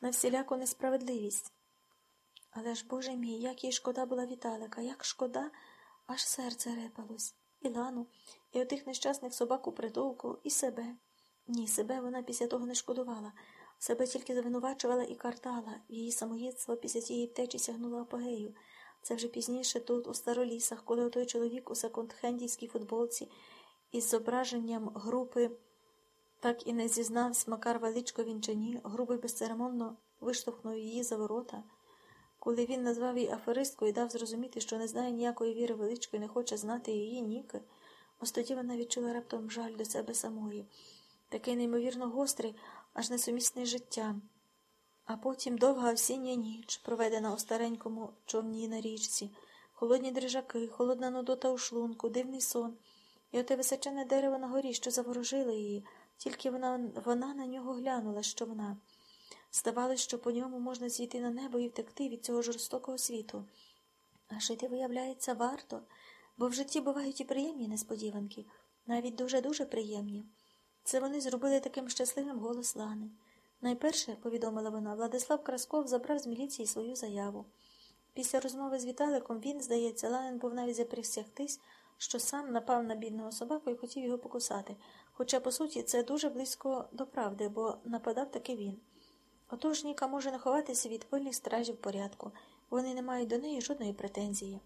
на всіляку несправедливість. Але ж, Боже мій, як їй шкода була Віталика, як шкода, аж серце репалось. І Лану, і отих нещасних собак у притулку, і себе. Ні, себе вона після того не шкодувала, себе тільки звинувачувала і картала, її самоїдство після цієї втечі сягнуло апогею. Це вже пізніше тут, у старолісах, коли той чоловік у секонд-хендівській футболці із зображенням групи так і не зізнався Макар Величко він чи ні, грубий безцеремонно виштовхнув її за ворота. Коли він назвав її аферисткою і дав зрозуміти, що не знає ніякої віри величко і не хоче знати її ніки, ось тоді вона відчула раптом жаль до себе самої, такий неймовірно гострий, аж несумісний з життям. А потім довга осіння ніч, проведена у старенькому човні на річці, холодні дрижаки, холодна нудота у шлунку, дивний сон, і оте височене дерево на горі, що заворожило її, тільки вона вона на нього глянула, що вона. Здавалось, що по ньому можна зійти на небо і втекти від цього жорстокого світу. А жити, виявляється, варто, бо в житті бувають і приємні несподіванки, навіть дуже-дуже приємні. Це вони зробили таким щасливим голос Лани. Найперше, повідомила вона, Владислав Красков забрав з міліції свою заяву. Після розмови з Віталиком він, здається, Ланин був навіть заприсягтись, що сам напав на бідного собаку і хотів його покусати. Хоча, по суті, це дуже близько до правди, бо нападав таки він. Отож Ніка може не ховатися від пильних стражів порядку, вони не мають до неї жодної претензії.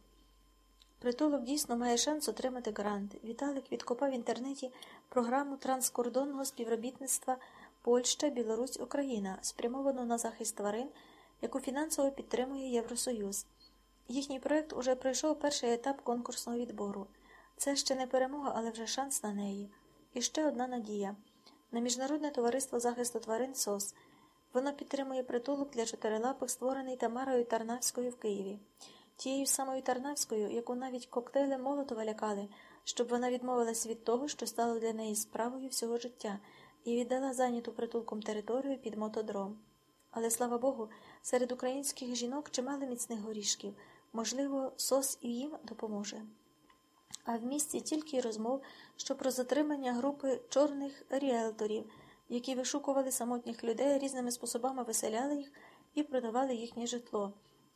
Притулок дійсно має шанс отримати грант. Віталик відкопав в інтернеті програму транскордонного співробітництва Польща, Білорусь, Україна, спрямовану на захист тварин, яку фінансово підтримує Євросоюз. Їхній проект уже пройшов перший етап конкурсного відбору. Це ще не перемога, але вже шанс на неї. І ще одна надія на Міжнародне товариство захисту тварин СОС. Воно підтримує притулок для чотирилапих, створений Тамарою Тарнавською в Києві, тією самою Тарнавською, яку навіть коктейли Молотова лякали, щоб вона відмовилась від того, що стало для неї справою всього життя, і віддала зайняту притулком територію під мотодром. Але, слава Богу, серед українських жінок чимало міцних горішків. Можливо, СОС і їм допоможе. А в місті тільки й розмов, що про затримання групи чорних ріелторів, які вишукували самотніх людей різними способами виселяли їх і продавали їхнє житло.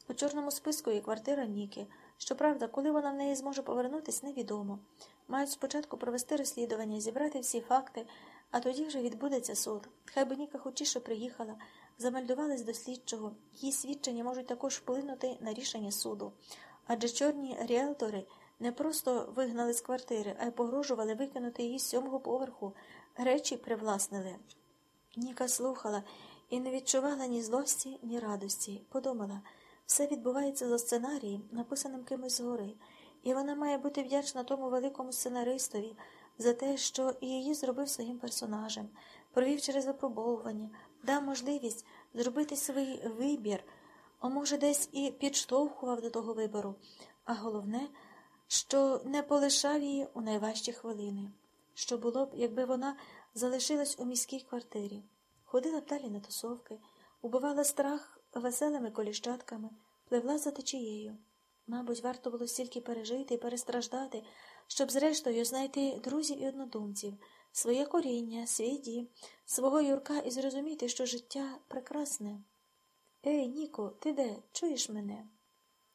У чорному списку є квартира Ніки. Щоправда, коли вона в неї зможе повернутись, невідомо. Мають спочатку провести розслідування, зібрати всі факти, а тоді вже відбудеться суд. Хай би Ніка хочіше приїхала, замельдувались до слідчого. Її свідчення можуть також вплинути на рішення суду. Адже чорні ріелтори не просто вигнали з квартири, а й погрожували викинути її з сьомого поверху, речі привласнили. Ніка слухала і не відчувала ні злості, ні радості. Подумала, все відбувається за сценарієм, написаним кимось згори, і вона має бути вдячна тому великому сценаристові за те, що і її зробив своїм персонажем, провів через випробовування, дав можливість зробити свій вибір, а може, десь і підштовхував до того вибору, а головне, що не полишав її у найважчі хвилини. Що було б, якби вона залишилась у міській квартирі, ходила б далі на тусовки, убивала страх веселими коліщатками, пливла за течією. Мабуть, варто було стільки пережити і перестраждати, щоб, зрештою, знайти друзів і однодумців, своє коріння, свій дім, свого Юрка і зрозуміти, що життя прекрасне. Ей, Ніко, ти де? Чуєш мене?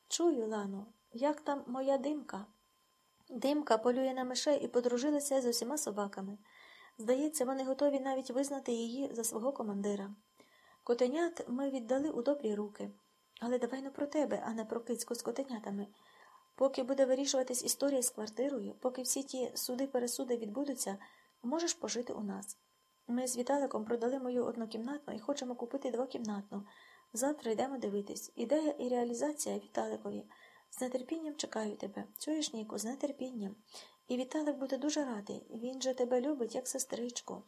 Чую, Лано, як там моя димка? Димка полює на мишей і подружилася з усіма собаками. Здається, вони готові навіть визнати її за свого командира. Котенят ми віддали у добрі руки. Але давай не про тебе, а не про кицьку з котенятами. Поки буде вирішуватись історія з квартирою, поки всі ті суди-пересуди відбудуться, можеш пожити у нас. Ми з Віталиком продали мою однокімнатну і хочемо купити двокімнатну. Завтра йдемо дивитись. Ідея і реалізація Віталикові. З нетерпінням чекаю тебе. Чуєш, Ніку, з нетерпінням. І Віталик буде дуже радий. Він же тебе любить, як сестричку.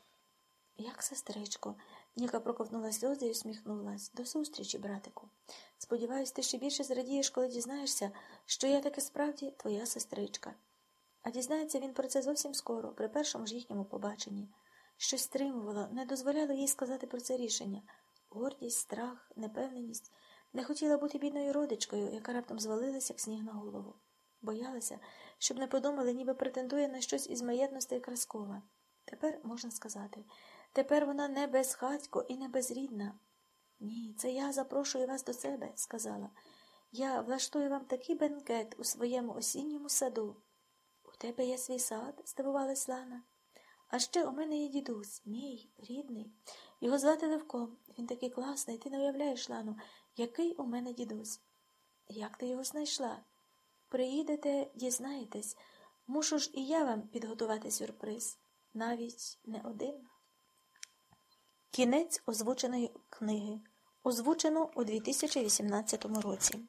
Як сестричко, Ніка проковтнула сльози і усміхнулась. До зустрічі, братику. Сподіваюсь, ти ще більше зрадієш, коли дізнаєшся, що я таки справді твоя сестричка. А дізнається він про це зовсім скоро, при першому ж їхньому побаченні. Щось стримувало, не дозволяло їй сказати про це рішення гордість, страх, непевненість. Не хотіла бути бідною родичкою, яка раптом звалилася, як сніг на голову. Боялася, щоб не подумали, ніби претендує на щось із маєтностей Краскова. Тепер можна сказати. Тепер вона не безхатько і не безрідна. Ні, це я запрошую вас до себе, сказала. Я влаштую вам такий бенкет у своєму осінньому саду. У тебе є свій сад? здивувалась Лана. А ще у мене є дідусь, мій рідний. Його звати Левком. Він такий класний, ти не уявляєш, Лану, який у мене дідусь. Як ти його знайшла? Приїдете, дізнаєтесь. Мушу ж і я вам підготувати сюрприз. Навіть не один. Кінець озвученої книги. Озвучено у 2018 році.